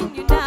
You know.